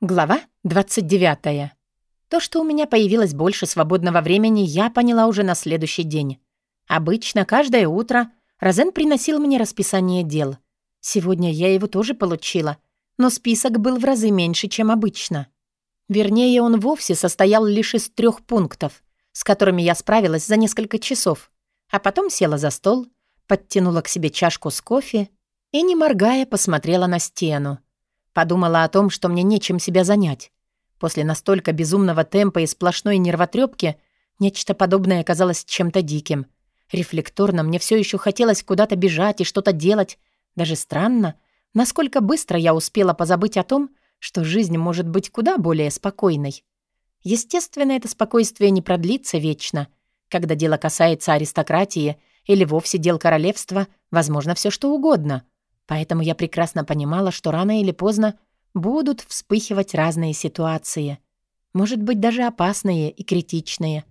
Глава 29. То, что у меня появилось больше свободного времени, я поняла уже на следующий день. Обычно каждое утро Розен приносил мне расписание дел. Сегодня я его тоже получила, но список был в разы меньше, чем обычно. Вернее, он вовсе состоял лишь из трех пунктов, с которыми я справилась за несколько часов, а потом села за стол, подтянула к себе чашку с кофе и, не моргая, посмотрела на стену. Подумала о том, что мне нечем себя занять. После настолько безумного темпа и сплошной нервотрепки нечто подобное казалось чем-то диким. Рефлекторно мне все еще хотелось куда-то бежать и что-то делать. Даже странно, насколько быстро я успела позабыть о том, что жизнь может быть куда более спокойной. Естественно, это спокойствие не продлится вечно. Когда дело касается аристократии или вовсе дел королевства, возможно все что угодно — Поэтому я прекрасно понимала, что рано или поздно будут вспыхивать разные ситуации. Может быть, даже опасные и критичные.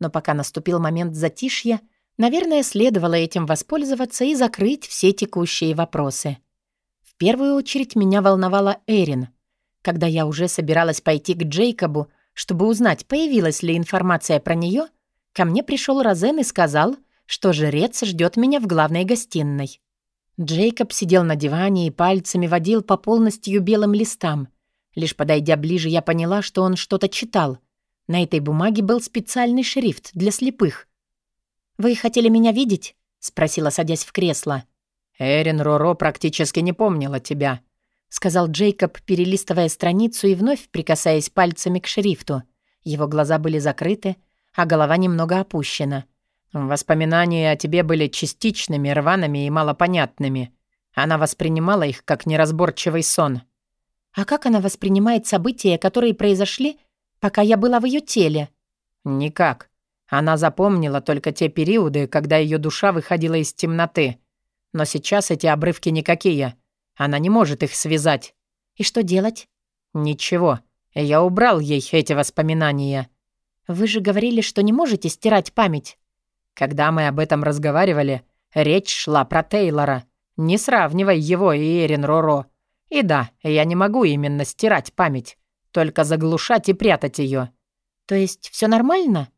Но пока наступил момент затишья, наверное, следовало этим воспользоваться и закрыть все текущие вопросы. В первую очередь меня волновала Эрин. Когда я уже собиралась пойти к Джейкобу, чтобы узнать, появилась ли информация про нее, ко мне пришел Розен и сказал, что жрец ждет меня в главной гостиной. Джейкоб сидел на диване и пальцами водил по полностью белым листам. Лишь подойдя ближе, я поняла, что он что-то читал. На этой бумаге был специальный шрифт для слепых. «Вы хотели меня видеть?» — спросила, садясь в кресло. «Эрин Роро практически не помнила тебя», — сказал Джейкоб, перелистывая страницу и вновь прикасаясь пальцами к шрифту. Его глаза были закрыты, а голова немного опущена. Воспоминания о тебе были частичными, рваными и малопонятными. Она воспринимала их как неразборчивый сон. А как она воспринимает события, которые произошли, пока я была в ее теле? Никак. Она запомнила только те периоды, когда ее душа выходила из темноты. Но сейчас эти обрывки никакие. Она не может их связать. И что делать? Ничего. Я убрал ей эти воспоминания. Вы же говорили, что не можете стирать память. Когда мы об этом разговаривали, речь шла про Тейлора. Не сравнивай его и Эрин Роро. И да, я не могу именно стирать память, только заглушать и прятать ее. То есть все нормально?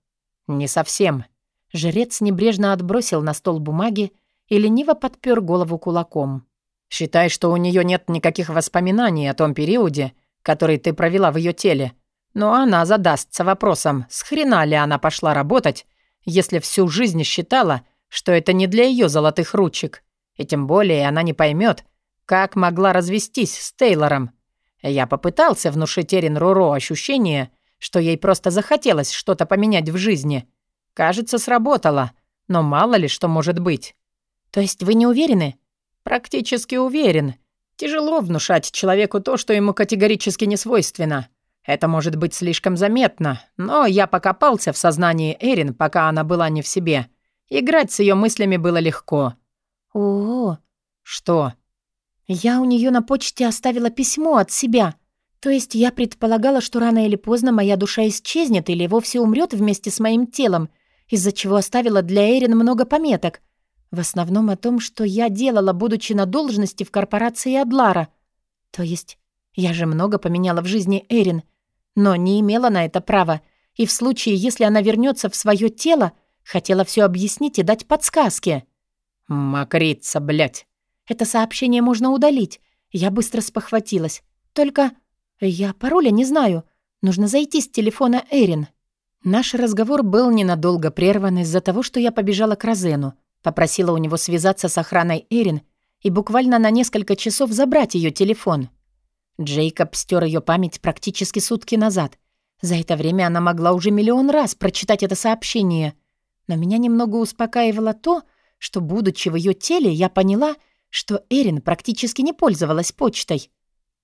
Не совсем. Жрец небрежно отбросил на стол бумаги и лениво подпер голову кулаком. Считай, что у нее нет никаких воспоминаний о том периоде, который ты провела в ее теле. Но она задастся вопросом, с хрена ли она пошла работать если всю жизнь считала, что это не для ее золотых ручек. И тем более она не поймет, как могла развестись с Тейлором. Я попытался внушить Эрин Руро ощущение, что ей просто захотелось что-то поменять в жизни. Кажется, сработало, но мало ли что может быть. То есть вы не уверены? Практически уверен. Тяжело внушать человеку то, что ему категорически не свойственно. Это может быть слишком заметно, но я покопался в сознании Эрин, пока она была не в себе. Играть с ее мыслями было легко. О, -о, -о. что? Я у нее на почте оставила письмо от себя. То есть я предполагала, что рано или поздно моя душа исчезнет или вовсе умрет вместе с моим телом, из-за чего оставила для Эрин много пометок. В основном о том, что я делала, будучи на должности в корпорации Адлара. То есть я же много поменяла в жизни Эрин — но не имела на это права, и в случае, если она вернется в свое тело, хотела все объяснить и дать подсказки. «Макрица, блядь!» Это сообщение можно удалить. Я быстро спохватилась. Только я пароля не знаю. Нужно зайти с телефона Эрин. Наш разговор был ненадолго прерван из-за того, что я побежала к Розену, попросила у него связаться с охраной Эрин и буквально на несколько часов забрать ее телефон. Джейкоб стер ее память практически сутки назад. За это время она могла уже миллион раз прочитать это сообщение. Но меня немного успокаивало то, что, будучи в ее теле, я поняла, что Эрин практически не пользовалась почтой.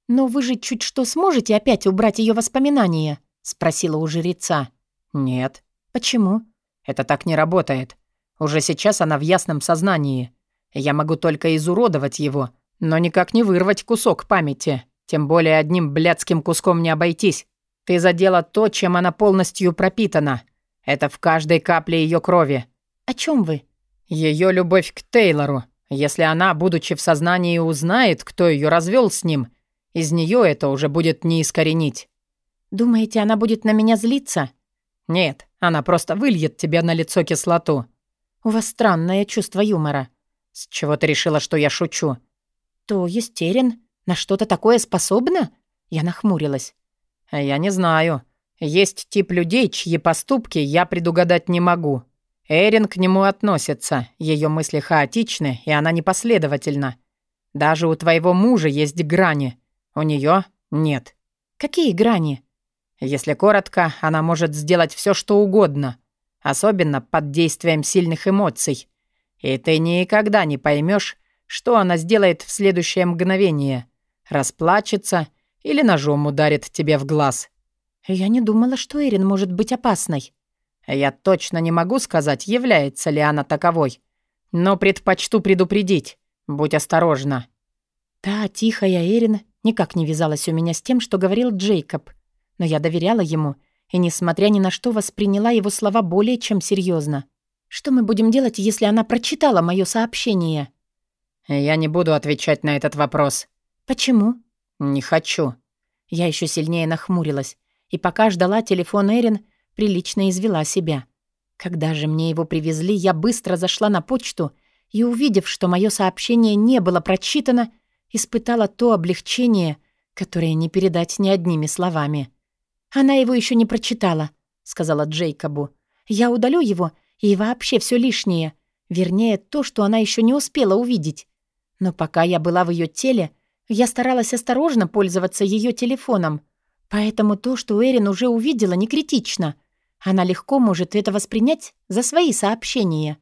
«Но вы же чуть что сможете опять убрать ее воспоминания?» — спросила у жреца. «Нет». «Почему?» «Это так не работает. Уже сейчас она в ясном сознании. Я могу только изуродовать его, но никак не вырвать кусок памяти». Тем более одним блядским куском не обойтись. Ты задела то, чем она полностью пропитана. Это в каждой капле ее крови. О чем вы? Ее любовь к Тейлору. Если она, будучи в сознании, узнает, кто ее развел с ним, Из нее это уже будет не искоренить. Думаете, она будет на меня злиться? Нет, она просто выльет тебе на лицо кислоту. У вас странное чувство юмора. С чего ты решила, что я шучу? То есть Эрин на что-то такое способна? Я нахмурилась. Я не знаю. Есть тип людей, чьи поступки я предугадать не могу. Эрин к нему относится, ее мысли хаотичны, и она непоследовательна. Даже у твоего мужа есть грани. У нее нет. Какие грани? Если коротко, она может сделать все, что угодно, особенно под действием сильных эмоций. И ты никогда не поймешь, что она сделает в следующее мгновение. Расплачется или ножом ударит тебе в глаз. Я не думала, что Эрин может быть опасной. Я точно не могу сказать, является ли она таковой. Но предпочту предупредить. Будь осторожна. Та тихая Эрин никак не вязалась у меня с тем, что говорил Джейкоб. Но я доверяла ему, и, несмотря ни на что, восприняла его слова более чем серьезно. Что мы будем делать, если она прочитала мое сообщение? Я не буду отвечать на этот вопрос. Почему? Не хочу. Я еще сильнее нахмурилась, и пока ждала телефон Эрин, прилично извела себя. Когда же мне его привезли, я быстро зашла на почту и, увидев, что мое сообщение не было прочитано, испытала то облегчение, которое не передать ни одними словами. «Она его еще не прочитала», — сказала Джейкобу. «Я удалю его и вообще все лишнее, вернее, то, что она еще не успела увидеть. Но пока я была в ее теле, я старалась осторожно пользоваться ее телефоном, поэтому то, что Эрин уже увидела, не критично. Она легко может это воспринять за свои сообщения».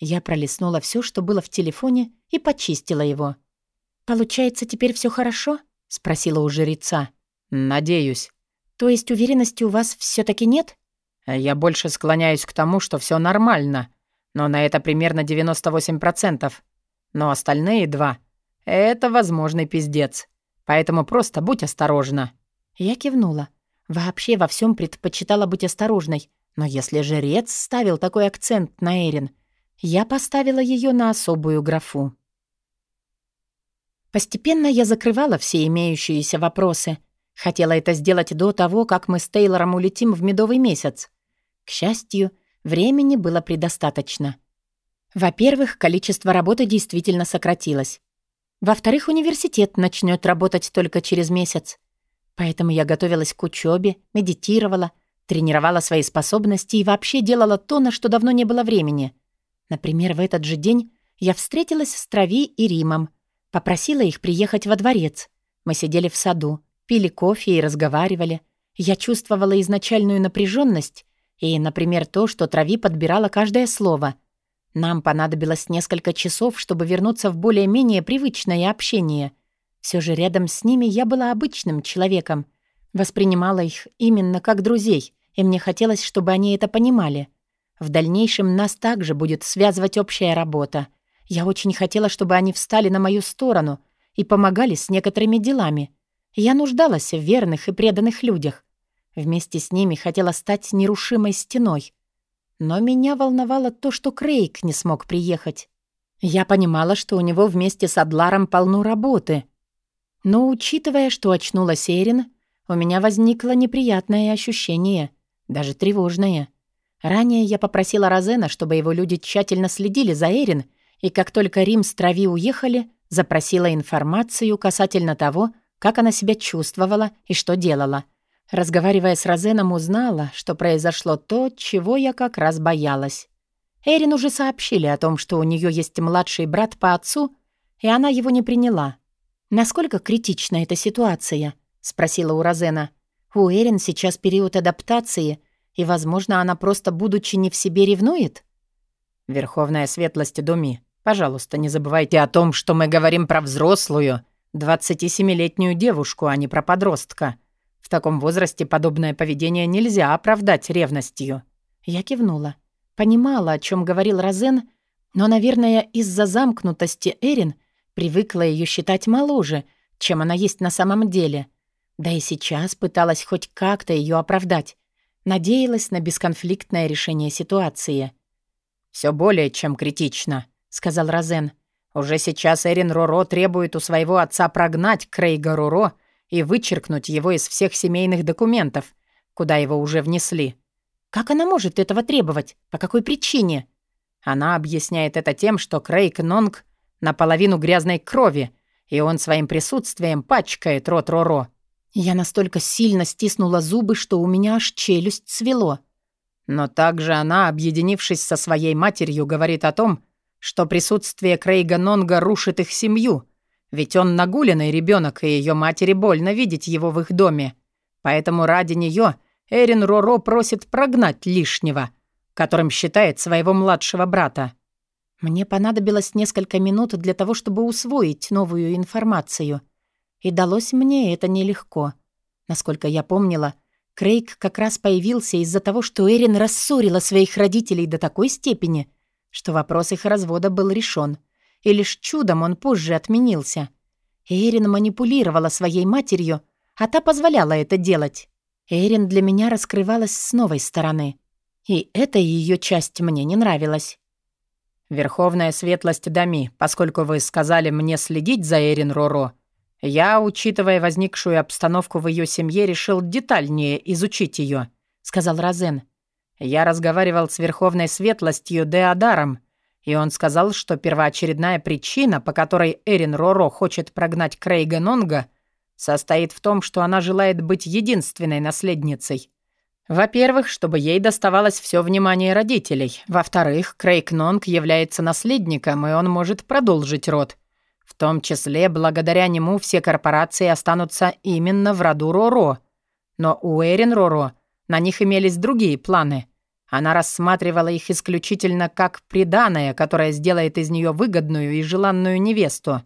Я пролистнула все, что было в телефоне, и почистила его. «Получается, теперь все хорошо?» — спросила у жреца. «Надеюсь». «То есть уверенности у вас все таки нет?» «Я больше склоняюсь к тому, что все нормально, но на это примерно 98%. Но остальные два — это возможный пиздец. Поэтому просто будь осторожна». Я кивнула. Вообще во всем предпочитала быть осторожной, но если жрец ставил такой акцент на Эрин, я поставила ее на особую графу. Постепенно я закрывала все имеющиеся вопросы. Хотела это сделать до того, как мы с Тейлором улетим в медовый месяц. К счастью, времени было предостаточно. Во-первых, количество работы действительно сократилось. Во-вторых, университет начнет работать только через месяц. Поэтому я готовилась к учебе, медитировала, тренировала свои способности и вообще делала то, на что давно не было времени. Например, в этот же день я встретилась с Трави и Римом — Попросила их приехать во дворец. Мы сидели в саду, пили кофе и разговаривали. Я чувствовала изначальную напряженность и, например, то, что Трави подбирала каждое слово. Нам понадобилось несколько часов, чтобы вернуться в более-менее привычное общение. Все же рядом с ними я была обычным человеком. Воспринимала их именно как друзей, и мне хотелось, чтобы они это понимали. В дальнейшем нас также будет связывать общая работа — я очень хотела, чтобы они встали на мою сторону и помогали с некоторыми делами. Я нуждалась в верных и преданных людях. Вместе с ними хотела стать нерушимой стеной. Но меня волновало то, что Крейг не смог приехать. Я понимала, что у него вместе с Адларом полно работы. Но, учитывая, что очнулась Эрин, у меня возникло неприятное ощущение, даже тревожное. Ранее я попросила Розена, чтобы его люди тщательно следили за Эрин и как только Рим с Трави уехали, запросила информацию касательно того, как она себя чувствовала и что делала. Разговаривая с Розеном, узнала, что произошло то, чего я как раз боялась. Эрин уже сообщили о том, что у нее есть младший брат по отцу, и она его не приняла. «Насколько критична эта ситуация?» — спросила у Розена. «У Эрин сейчас период адаптации, и, возможно, она просто, будучи не в себе, ревнует?» «Верховная светлость Думи, Пожалуйста, не забывайте о том, что мы говорим про взрослую, 27-летнюю девушку, а не про подростка. В таком возрасте подобное поведение нельзя оправдать ревностью». Я кивнула. Понимала, о чем говорил Розен, но, наверное, из-за замкнутости Эрин привыкла ее считать моложе, чем она есть на самом деле. Да и сейчас пыталась хоть как-то ее оправдать. Надеялась на бесконфликтное решение ситуации. Все более чем критично», — сказал Розен. Уже сейчас Эрин Роро требует у своего отца прогнать Крейга Роро и вычеркнуть его из всех семейных документов, куда его уже внесли. Как она может этого требовать? По какой причине? Она объясняет это тем, что Крейг Нонг наполовину грязной крови, и он своим присутствием пачкает рот Роро. Я настолько сильно стиснула зубы, что у меня аж челюсть свело. Но также она, объединившись со своей матерью, говорит о том, что присутствие Крейга Нонга рушит их семью, ведь он нагуленный ребенок, и ее матери больно видеть его в их доме. Поэтому ради нее Эрин Роро просит прогнать лишнего, которым считает своего младшего брата. Мне понадобилось несколько минут для того, чтобы усвоить новую информацию. И далось мне это нелегко. Насколько я помнила, Крейг как раз появился из-за того, что Эрин рассорила своих родителей до такой степени, что вопрос их развода был решен, и лишь чудом он позже отменился. Эрин манипулировала своей матерью, а та позволяла это делать. Эрин для меня раскрывалась с новой стороны. И эта ее часть мне не нравилась. «Верховная светлость Дами, поскольку вы сказали мне следить за Эрин Роро, я, учитывая возникшую обстановку в ее семье, решил детальнее изучить ее», — сказал Розен. «Я разговаривал с Верховной светлостью Деодаром, и он сказал, что первоочередная причина, по которой Эрин Роро хочет прогнать Крейга Нонга, состоит в том, что она желает быть единственной наследницей. Во-первых, чтобы ей доставалось все внимание родителей. Во-вторых, Крейг Нонг является наследником, и он может продолжить род. В том числе, благодаря нему все корпорации останутся именно в роду Роро. Но у Эрин Роро на них имелись другие планы. Она рассматривала их исключительно как приданое, которое сделает из нее выгодную и желанную невесту.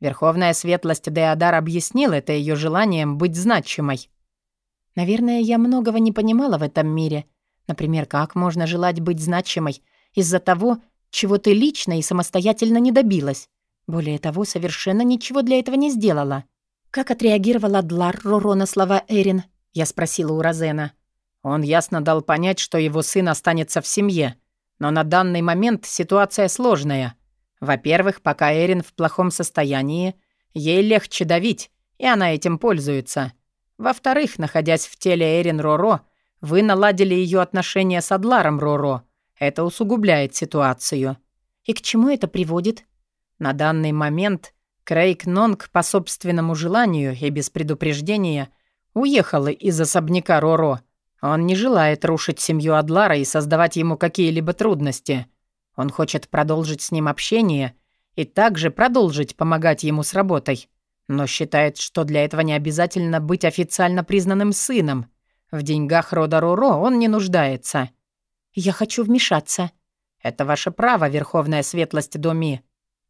Верховная светлость Деодар объяснил это ее желанием быть значимой. Наверное, я многого не понимала в этом мире. Например, как можно желать быть значимой из-за того, чего ты лично и самостоятельно не добилась. Более того, совершенно ничего для этого не сделала. Как отреагировала Длар Роро на слова Эрин? Я спросила у Розена. Он ясно дал понять, что его сын останется в семье. Но на данный момент ситуация сложная. Во-первых, пока Эрин в плохом состоянии, ей легче давить, и она этим пользуется. Во-вторых, находясь в теле Эрин Роро, вы наладили ее отношения с Адларом Роро. Это усугубляет ситуацию. И к чему это приводит? На данный момент Крейг Нонг по собственному желанию и без предупреждения уехал из особняка Роро. Он не желает рушить семью Адлара и создавать ему какие-либо трудности. Он хочет продолжить с ним общение и также продолжить помогать ему с работой но считает, что для этого не обязательно быть официально признанным сыном. В деньгах рода Руро он не нуждается. «Я хочу вмешаться». «Это ваше право, Верховная Светлость Доми.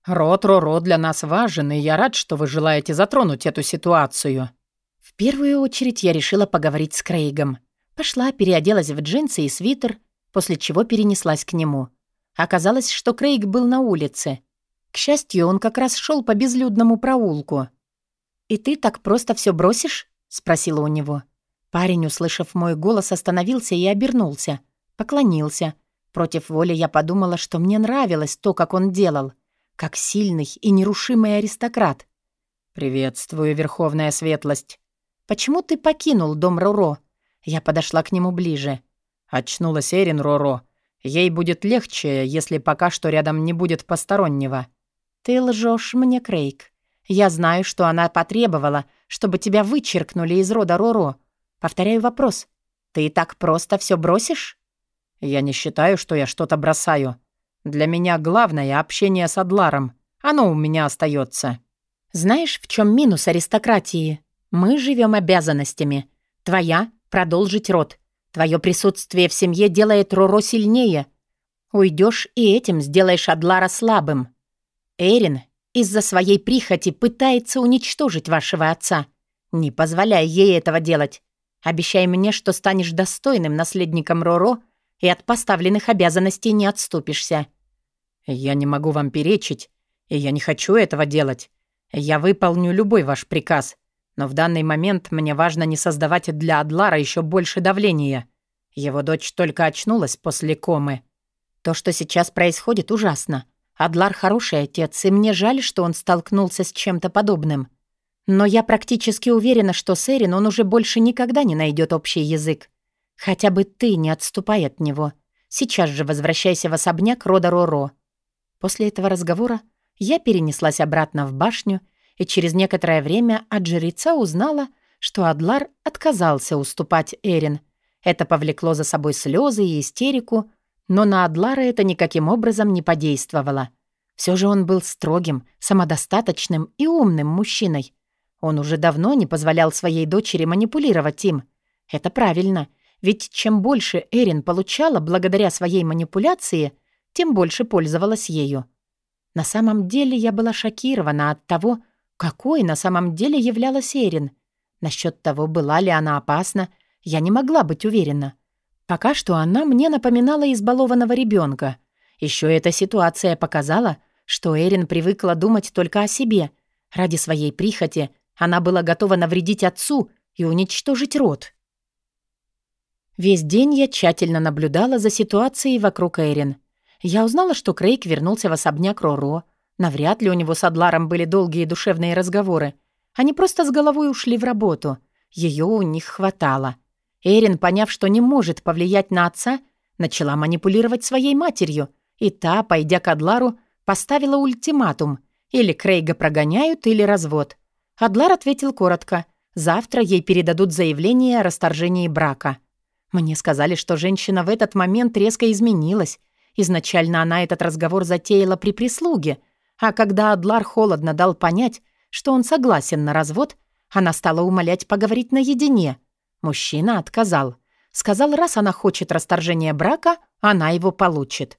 Род Руро для нас важен, и я рад, что вы желаете затронуть эту ситуацию». В первую очередь я решила поговорить с Крейгом. Пошла, переоделась в джинсы и свитер, после чего перенеслась к нему. Оказалось, что Крейг был на улице. К счастью, он как раз шел по безлюдному проулку. «И ты так просто все бросишь?» — спросила у него. Парень, услышав мой голос, остановился и обернулся. Поклонился. Против воли я подумала, что мне нравилось то, как он делал. Как сильный и нерушимый аристократ. «Приветствую, Верховная Светлость». «Почему ты покинул дом Роро?» Я подошла к нему ближе. Очнулась Эрин Роро. Ей будет легче, если пока что рядом не будет постороннего. «Ты лжешь мне, Крейг. Я знаю, что она потребовала, чтобы тебя вычеркнули из рода Роро. Повторяю вопрос. Ты так просто все бросишь? Я не считаю, что я что-то бросаю. Для меня главное общение с Адларом. Оно у меня остается. Знаешь, в чем минус аристократии? Мы живем обязанностями. Твоя — продолжить род. Твое присутствие в семье делает Роро сильнее. Уйдешь и этим сделаешь Адлара слабым. Эрин из-за своей прихоти пытается уничтожить вашего отца. Не позволяй ей этого делать. Обещай мне, что станешь достойным наследником Роро и от поставленных обязанностей не отступишься». «Я не могу вам перечить, и я не хочу этого делать. Я выполню любой ваш приказ, но в данный момент мне важно не создавать для Адлара еще больше давления. Его дочь только очнулась после комы. То, что сейчас происходит, ужасно. Адлар хороший отец, и мне жаль, что он столкнулся с чем-то подобным. Но я практически уверена, что с Эрин он уже больше никогда не найдет общий язык. Хотя бы ты не отступай от него. Сейчас же возвращайся в особняк рода Роро. После этого разговора я перенеслась обратно в башню и через некоторое время от жреца узнала, что Адлар отказался уступать Эрин. Это повлекло за собой слезы и истерику, но на Адлара это никаким образом не подействовало. Все же он был строгим, самодостаточным и умным мужчиной. Он уже давно не позволял своей дочери манипулировать им. Это правильно, ведь чем больше Эрин получала благодаря своей манипуляции, тем больше пользовалась ею. На самом деле я была шокирована от того, какой на самом деле являлась Эрин. Насчет того, была ли она опасна, я не могла быть уверена. Пока что она мне напоминала избалованного ребенка. Еще эта ситуация показала, что Эрин привыкла думать только о себе. Ради своей прихоти она была готова навредить отцу и уничтожить род. Весь день я тщательно наблюдала за ситуацией вокруг Эрин. Я узнала, что Крейг вернулся в особняк Роро. Навряд ли у него с Адларом были долгие душевные разговоры. Они просто с головой ушли в работу. Ее у них хватало. Эрин, поняв, что не может повлиять на отца, начала манипулировать своей матерью, и та, пойдя к Адлару, поставила ультиматум. Или Крейга прогоняют, или развод. Адлар ответил коротко. Завтра ей передадут заявление о расторжении брака. Мне сказали, что женщина в этот момент резко изменилась. Изначально она этот разговор затеяла при прислуге, а когда Адлар холодно дал понять, что он согласен на развод, она стала умолять поговорить наедине — Мужчина отказал. Сказал, раз она хочет расторжения брака, она его получит.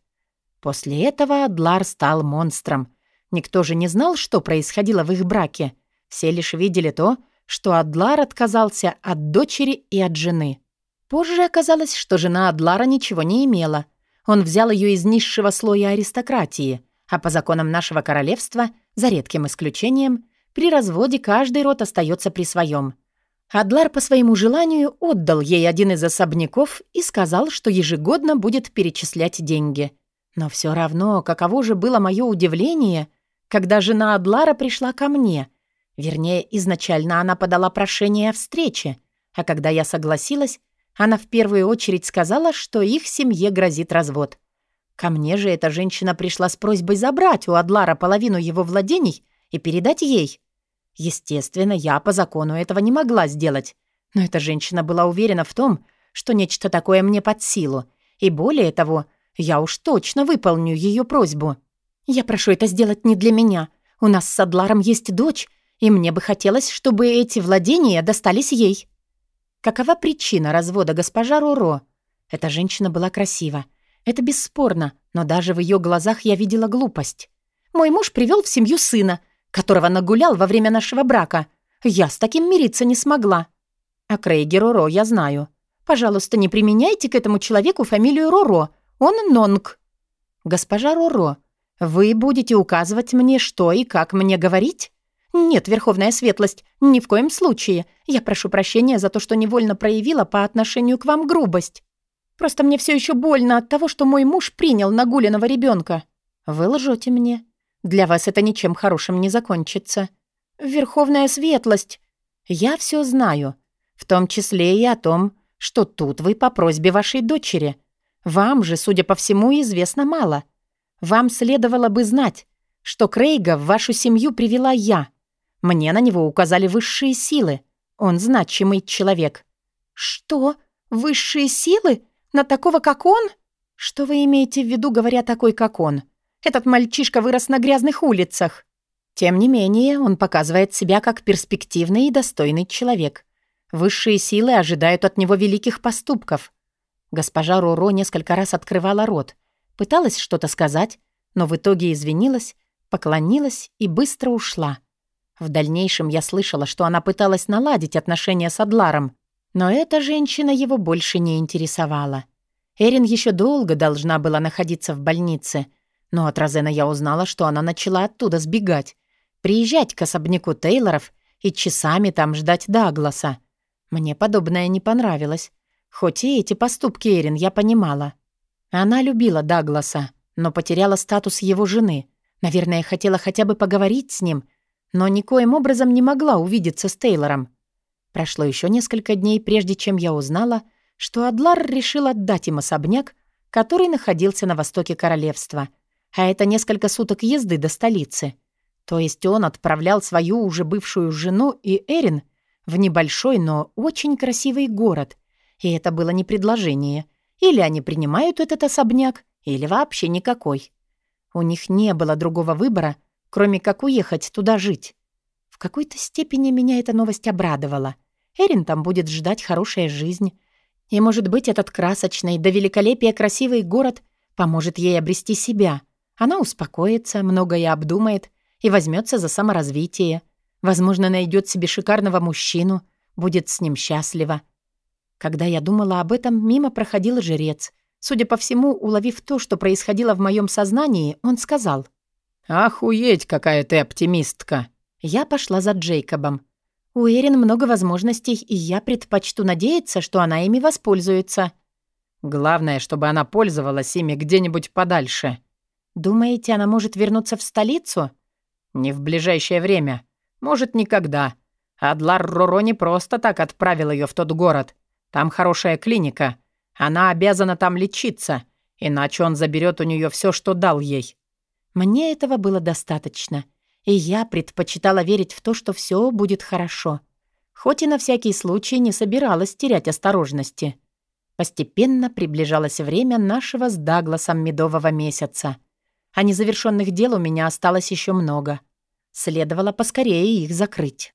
После этого Адлар стал монстром. Никто же не знал, что происходило в их браке. Все лишь видели то, что Адлар отказался от дочери и от жены. Позже оказалось, что жена Адлара ничего не имела. Он взял ее из низшего слоя аристократии, а по законам нашего королевства, за редким исключением, при разводе каждый род остается при своем. Адлар по своему желанию отдал ей один из особняков и сказал, что ежегодно будет перечислять деньги. Но все равно, каково же было мое удивление, когда жена Адлара пришла ко мне. Вернее, изначально она подала прошение о встрече, а когда я согласилась, она в первую очередь сказала, что их семье грозит развод. Ко мне же эта женщина пришла с просьбой забрать у Адлара половину его владений и передать ей. Естественно, я по закону этого не могла сделать. Но эта женщина была уверена в том, что нечто такое мне под силу. И более того, я уж точно выполню ее просьбу. Я прошу это сделать не для меня. У нас с Адларом есть дочь, и мне бы хотелось, чтобы эти владения достались ей. Какова причина развода госпожа Руро? Эта женщина была красива. Это бесспорно, но даже в ее глазах я видела глупость. Мой муж привел в семью сына — которого нагулял во время нашего брака. Я с таким мириться не смогла. А Крейги Роро я знаю. Пожалуйста, не применяйте к этому человеку фамилию Роро. Он Нонг. Госпожа Роро, вы будете указывать мне, что и как мне говорить? Нет, Верховная Светлость, ни в коем случае. Я прошу прощения за то, что невольно проявила по отношению к вам грубость. Просто мне все еще больно от того, что мой муж принял нагуленного ребенка. Вы лжете мне. Для вас это ничем хорошим не закончится. Верховная светлость. Я все знаю. В том числе и о том, что тут вы по просьбе вашей дочери. Вам же, судя по всему, известно мало. Вам следовало бы знать, что Крейга в вашу семью привела я. Мне на него указали высшие силы. Он значимый человек. Что? Высшие силы? На такого, как он? Что вы имеете в виду, говоря такой, как он? Этот мальчишка вырос на грязных улицах. Тем не менее, он показывает себя как перспективный и достойный человек. Высшие силы ожидают от него великих поступков. Госпожа Руро несколько раз открывала рот, пыталась что-то сказать, но в итоге извинилась, поклонилась и быстро ушла. В дальнейшем я слышала, что она пыталась наладить отношения с Адларом, но эта женщина его больше не интересовала. Эрин еще долго должна была находиться в больнице — но от Розена я узнала, что она начала оттуда сбегать, приезжать к особняку Тейлоров и часами там ждать Дагласа. Мне подобное не понравилось. Хоть и эти поступки Эрин я понимала. Она любила Дагласа. но потеряла статус его жены. Наверное, хотела хотя бы поговорить с ним, но никоим образом не могла увидеться с Тейлором. Прошло еще несколько дней, прежде чем я узнала, что Адлар решил отдать им особняк, который находился на востоке королевства, а это несколько суток езды до столицы. То есть он отправлял свою уже бывшую жену и Эрин в небольшой, но очень красивый город. И это было не предложение. Или они принимают этот особняк, или вообще никакой. У них не было другого выбора, кроме как уехать туда жить. Какой-то степени меня эта новость обрадовала. Эрин там будет ждать хорошая жизнь. И, может быть, этот красочный, до великолепия красивый город поможет ей обрести себя. Она успокоится, многое обдумает и возьмется за саморазвитие. Возможно, найдет себе шикарного мужчину, будет с ним счастлива. Когда я думала об этом, мимо проходил жрец. Судя по всему, уловив то, что происходило в моем сознании, он сказал. «Охуеть, какая ты оптимистка!» Я пошла за Джейкобом. У Эрин много возможностей, и я предпочту надеяться, что она ими воспользуется. Главное, чтобы она пользовалась ими где-нибудь подальше. Думаете, она может вернуться в столицу? Не в ближайшее время. Может, никогда. Адлар Роро не просто так отправил ее в тот город. Там хорошая клиника. Она обязана там лечиться, иначе он заберет у нее все, что дал ей. Мне этого было достаточно и я предпочитала верить в то, что все будет хорошо. Хоть и на всякий случай не собиралась терять осторожности. Постепенно приближалось время нашего с Дагласом медового месяца. А незавершенных дел у меня осталось еще много. Следовало поскорее их закрыть.